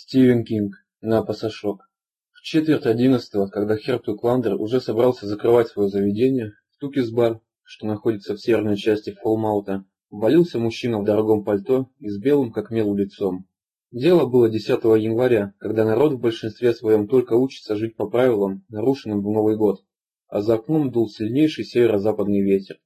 Стивен Кинг. На пасашок. В четверть одиннадцатого, когда Херптук Ландер уже собрался закрывать свое заведение, в Тукис-бар, что находится в северной части Фолмаута, ввалился мужчина в дорогом пальто и с белым как мел лицом. Дело было 10 января, когда народ в большинстве своем только учится жить по правилам, нарушенным в Новый год, а за окном дул сильнейший северо-западный ветер.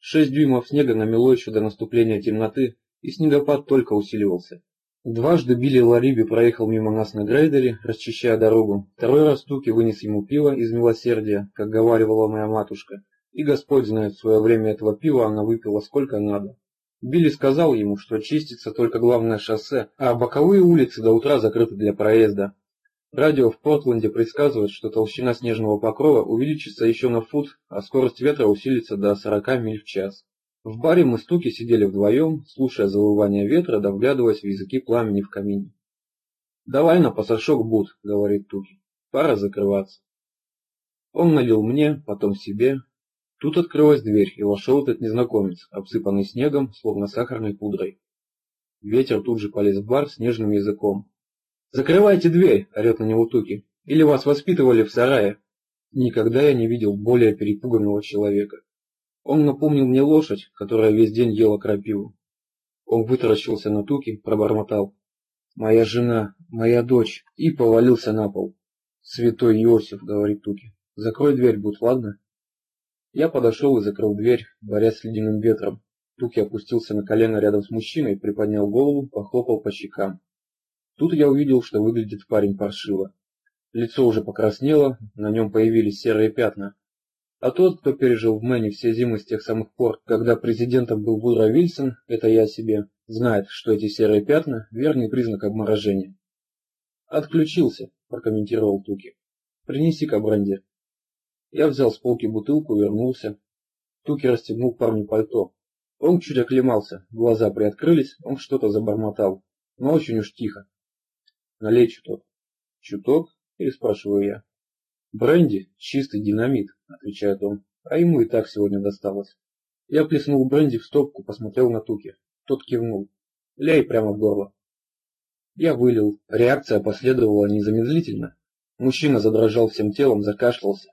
Шесть дюймов снега намело еще до наступления темноты, и снегопад только усиливался. Дважды Билли Лариби проехал мимо нас на грейдере, расчищая дорогу. Второй раз Туки вынес ему пиво из милосердия, как говаривала моя матушка. И Господь знает, в свое время этого пива она выпила сколько надо. Билли сказал ему, что чистится только главное шоссе, а боковые улицы до утра закрыты для проезда. Радио в Портленде предсказывает, что толщина снежного покрова увеличится еще на фут, а скорость ветра усилится до 40 миль в час. В баре мы стуки сидели вдвоем, слушая завывание ветра да в языки пламени в камине. «Давай на пасашок, Бут», — говорит Туки. «Пора закрываться». Он налил мне, потом себе. Тут открылась дверь, и вошел этот незнакомец, обсыпанный снегом, словно сахарной пудрой. Ветер тут же полез в бар снежным языком. «Закрывайте дверь!» — орет на него Туки. «Или вас воспитывали в сарае?» Никогда я не видел более перепуганного человека. Он напомнил мне лошадь, которая весь день ела крапиву. Он вытаращился на туки, пробормотал. «Моя жена, моя дочь!» и повалился на пол. «Святой Иосиф», — говорит Туки, — «закрой дверь, будь, ладно?» Я подошел и закрыл дверь, борясь с ледяным ветром. Туки опустился на колено рядом с мужчиной, приподнял голову, похлопал по щекам. Тут я увидел, что выглядит парень паршиво. Лицо уже покраснело, на нем появились серые пятна. А тот, кто пережил в Мэне все зимы с тех самых пор, когда президентом был Вудро Вильсон, это я себе, знает, что эти серые пятна – верный признак обморожения. «Отключился», – прокомментировал Туки. «Принеси-ка бренди». Я взял с полки бутылку, вернулся. Туки расстегнул парню пальто. Он чуть оклемался, глаза приоткрылись, он что-то забормотал, но очень уж тихо. «Налей чуток». «Чуток?» – переспрашиваю я. «Бренди – чистый динамит», – отвечает он, – «а ему и так сегодня досталось». Я плеснул бренди в стопку, посмотрел на Туки. Тот кивнул. «Ляй прямо в горло». Я вылил. Реакция последовала незамедлительно. Мужчина задрожал всем телом, закашлялся.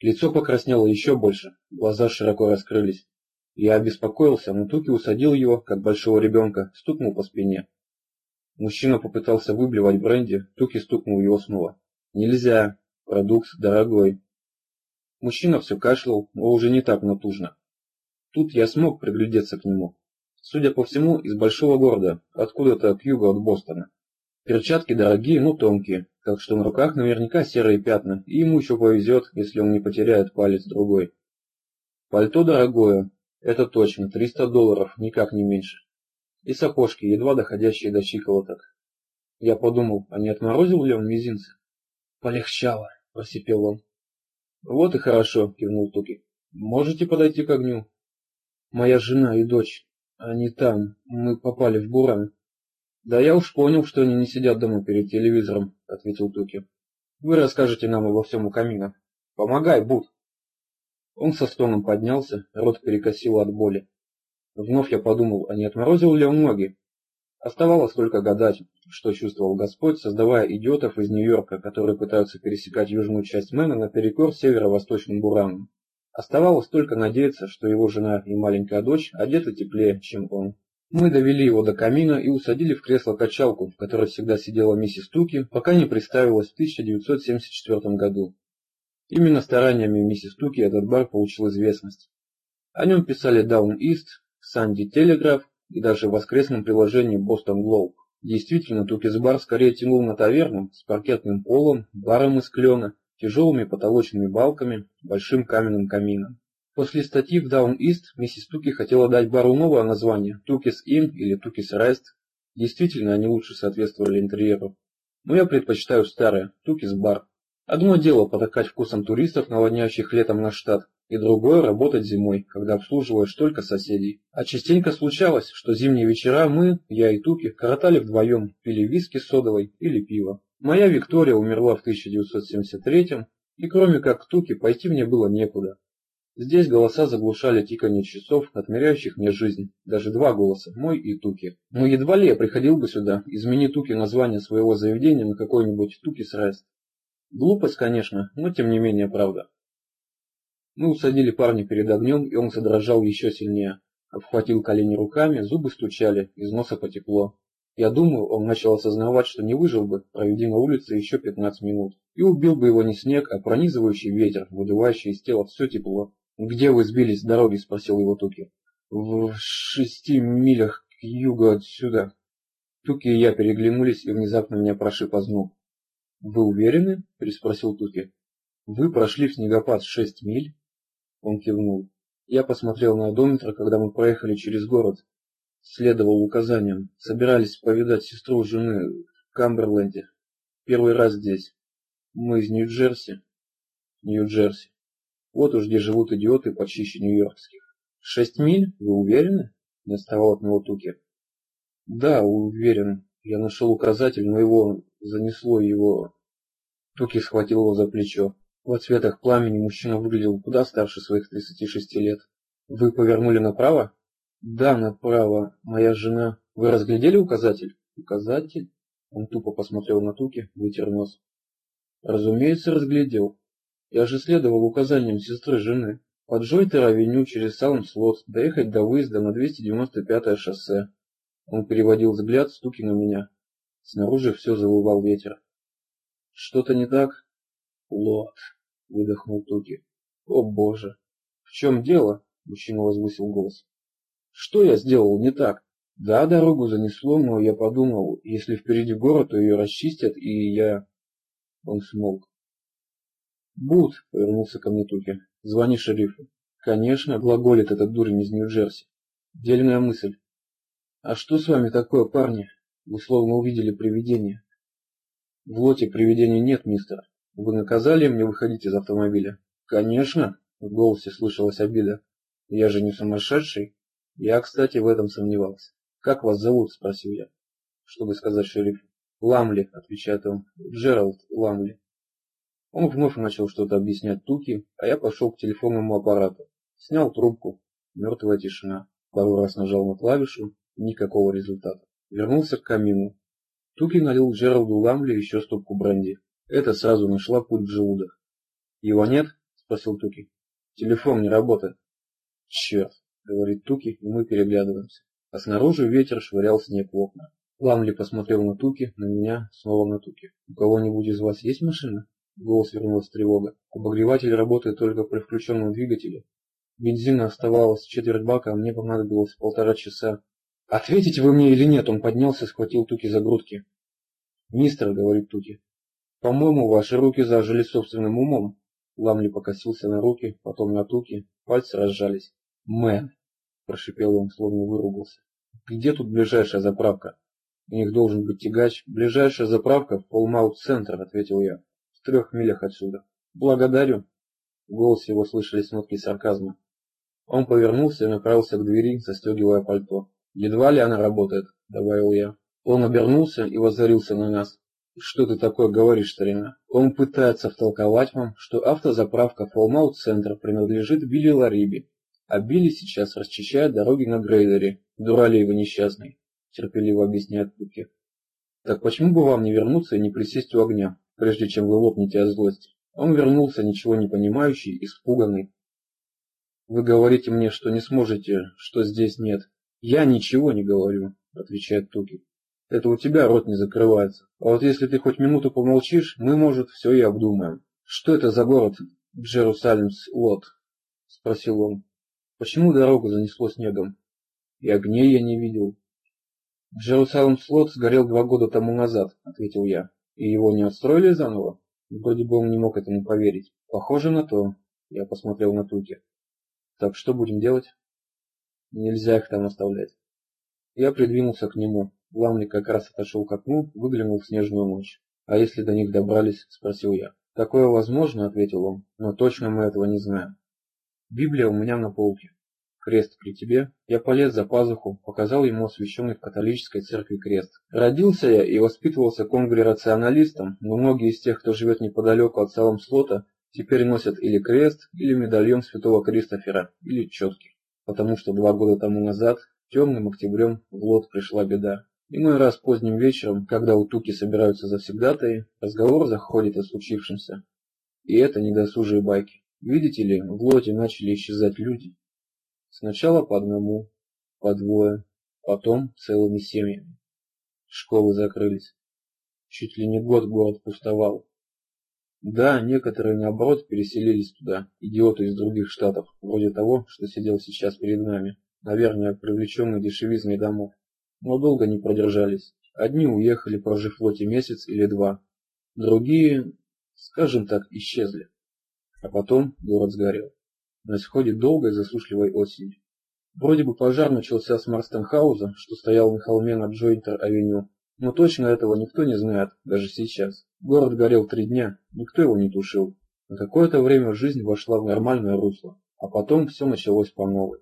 Лицо покраснело еще больше, глаза широко раскрылись. Я обеспокоился, но Туки усадил его, как большого ребенка, стукнул по спине. Мужчина попытался выблевать бренди, Туки стукнул его снова. «Нельзя!» Продукт дорогой. Мужчина все кашлял, но уже не так натужно. Тут я смог приглядеться к нему. Судя по всему, из большого города, откуда-то к югу от Бостона. Перчатки дорогие, но тонкие, так что на руках наверняка серые пятна, и ему еще повезет, если он не потеряет палец другой. Пальто дорогое, это точно, 300 долларов, никак не меньше. И сапожки, едва доходящие до щиколоток. Я подумал, а не отморозил ли он мизинцы? Полегчало, просипел он. Вот и хорошо, кивнул Туки. Можете подойти к огню? Моя жена и дочь. Они там. Мы попали в буран. Да я уж понял, что они не сидят дома перед телевизором, ответил Туки. Вы расскажете нам обо всем у камина. Помогай, Бут. Он со стоном поднялся, рот перекосило от боли. Вновь я подумал, а не отморозил ли он ноги? Оставалось только гадать, что чувствовал Господь, создавая идиотов из Нью-Йорка, которые пытаются пересекать южную часть Мэна наперекор северо-восточным буранам. Оставалось только надеяться, что его жена и маленькая дочь одеты теплее, чем он. Мы довели его до камина и усадили в кресло-качалку, в которой всегда сидела миссис Туки, пока не представилась в 1974 году. Именно стараниями миссис Туки этот бар получил известность. О нем писали Down East, Санди Телеграф и даже в воскресном приложении Boston Globe. Действительно, Tookey's Bar скорее тянул на таверну с паркетным полом, баром из клена, тяжелыми потолочными балками, большим каменным камином. После статьи в Down East миссис Туки хотела дать бару новое название – Tookey's Inn или Tookey's Rest. Действительно, они лучше соответствовали интерьеру. Но я предпочитаю старое – Тукис Бар. Одно дело потакать вкусом туристов, наводняющих летом наш штат, и другое работать зимой, когда обслуживаешь только соседей. А частенько случалось, что зимние вечера мы, я и Туки, коротали вдвоем, пили виски с содовой или пиво. Моя Виктория умерла в 1973 и кроме как к Туки пойти мне было некуда. Здесь голоса заглушали тиканье часов, отмеряющих мне жизнь. Даже два голоса, мой и Туки. Но едва ли я приходил бы сюда, измени Туки название своего заведения на какой-нибудь Тукис Рест. Глупость, конечно, но тем не менее правда. Мы усадили парня перед огнем, и он задрожал еще сильнее. Обхватил колени руками, зубы стучали, из носа потекло. Я думаю, он начал осознавать, что не выжил бы, проведи на улице еще 15 минут. И убил бы его не снег, а пронизывающий ветер, выдувающий из тела все тепло. «Где вы сбились с дороги?» – спросил его Туки. «В шести милях к югу отсюда». Туки и я переглянулись, и внезапно меня прошиб озноб. «Вы уверены?» – переспросил Туки. «Вы прошли в снегопад шесть миль?» Он кивнул. Я посмотрел на одометр, когда мы проехали через город. Следовал указаниям. Собирались повидать сестру жены в Камберленде. Первый раз здесь. Мы из Нью-Джерси. Нью-Джерси. Вот уж где живут идиоты почище нью-йоркских. Шесть миль? Вы уверены? Не отставал от него Туки. Да, уверен. Я нашел указатель, но его занесло его... Туки схватил его за плечо. В отсветах пламени мужчина выглядел куда старше своих 36 лет. Вы повернули направо? Да, направо. Моя жена... Вы разглядели указатель? Указатель? Он тупо посмотрел на Туки, вытер нос. Разумеется, разглядел. Я же следовал указаниям сестры жены. По Джойтер-авеню через Салм-Слот доехать до выезда на 295-е шоссе. Он переводил взгляд, стуки на меня. Снаружи все завывал ветер. Что-то не так? Лот, выдохнул Туки. О боже. В чем дело? Мужчина возвысил голос. Что я сделал не так? Да, дорогу занесло, но я подумал, если впереди город, то ее расчистят, и я... Он смолк. «Бут», — повернулся ко мне Туки, — «звони шерифу». «Конечно», — глаголит этот дурень из Нью-Джерси. Дельная мысль. «А что с вами такое, парни? Вы словно увидели привидение». «В лоте привидения нет, мистер. Вы наказали мне выходить из автомобиля?» «Конечно», — в голосе слышалась обида. «Я же не сумасшедший». Я, кстати, в этом сомневался. «Как вас зовут?» — спросил я. Чтобы сказать шерифу. «Ламли», — отвечает он. «Джеральд Ламли». Он вновь начал что-то объяснять Туки, а я пошел к телефонному аппарату. Снял трубку. Мертвая тишина. Пару раз нажал на клавишу. Никакого результата. Вернулся к камину. Туки налил Джералду Ламли еще стопку бренди. Это сразу нашла путь в желудок. «Его нет?» – спросил Туки. «Телефон не работает». «Черт!» – говорит Туки, и мы переглядываемся. А снаружи ветер швырял снег в окна. Ламли посмотрел на Туки, на меня, снова на Туки. «У кого-нибудь из вас есть машина?» Голос вернулась тревога. Обогреватель работает только при включенном двигателе. Бензина оставалось четверть бака, а мне понадобилось полтора часа. «Ответите вы мне или нет?» Он поднялся, схватил Туки за грудки. «Мистер», — говорит Туки, — «по-моему, ваши руки зажили собственным умом». Ламли покосился на руки, потом на Туки, пальцы разжались. «Мэн», — прошипел он, словно выругался. «Где тут ближайшая заправка?» «У них должен быть тягач. Ближайшая заправка в Полмаут-центр», — ответил я в трех милях отсюда. Благодарю. В голосе его слышались нотки сарказма. Он повернулся и направился к двери, застегивая пальто. «Едва ли она работает», — добавил я. Он обернулся и воззорился на нас. «Что ты такое говоришь, старина?» Он пытается втолковать вам, что автозаправка Фолмаут-центр принадлежит Билли Лариби, а Билли сейчас расчищает дороги на грейдере. Дуралей вы несчастный, терпеливо объясняет Пуки. Так почему бы вам не вернуться и не присесть у огня? прежде чем вы лопнете от злости. Он вернулся, ничего не понимающий, испуганный. «Вы говорите мне, что не сможете, что здесь нет». «Я ничего не говорю», — отвечает Туки. «Это у тебя рот не закрывается. А вот если ты хоть минуту помолчишь, мы, может, все и обдумаем». «Что это за город Джерусалимс-Лот?» — спросил он. «Почему дорогу занесло снегом?» «И огней я не видел». «Джерусалимс-Лот сгорел два года тому назад», — ответил я. И его не отстроили заново? Вроде бы он не мог этому поверить. Похоже на то. Я посмотрел на Туки. Так что будем делать? Нельзя их там оставлять. Я придвинулся к нему. Ламли как раз отошел к окну, выглянул в снежную ночь. «А если до них добрались?» – спросил я. «Такое возможно», – ответил он, – «но точно мы этого не знаем». Библия у меня на полке. Крест при тебе. Я полез за пазуху, показал ему освященный в католической церкви крест. Родился я и воспитывался конгрегационалистом, но многие из тех, кто живет неподалеку от Салам-Слота, теперь носят или крест, или медальон святого Кристофера, или четки. Потому что два года тому назад, темным октябрем, в лот пришла беда. Иной раз поздним вечером, когда у Туки собираются завсегдатаи, разговор заходит о случившемся. И это не досужие байки. Видите ли, в лоте начали исчезать люди. Сначала по одному, по двое, потом целыми семьями. Школы закрылись. Чуть ли не год город пустовал. Да, некоторые, наоборот, переселились туда, идиоты из других штатов, вроде того, что сидел сейчас перед нами, наверное, привлеченный дешевизной домов. Но долго не продержались. Одни уехали, прожив в флоте месяц или два. Другие, скажем так, исчезли. А потом город сгорел. На исходе долгой засушливой осени. Вроде бы пожар начался с Марстенхауза, что стоял на холме над Джойнтер-авеню, но точно этого никто не знает, даже сейчас. Город горел три дня, никто его не тушил. На какое-то время жизнь вошла в нормальное русло, а потом все началось по новой.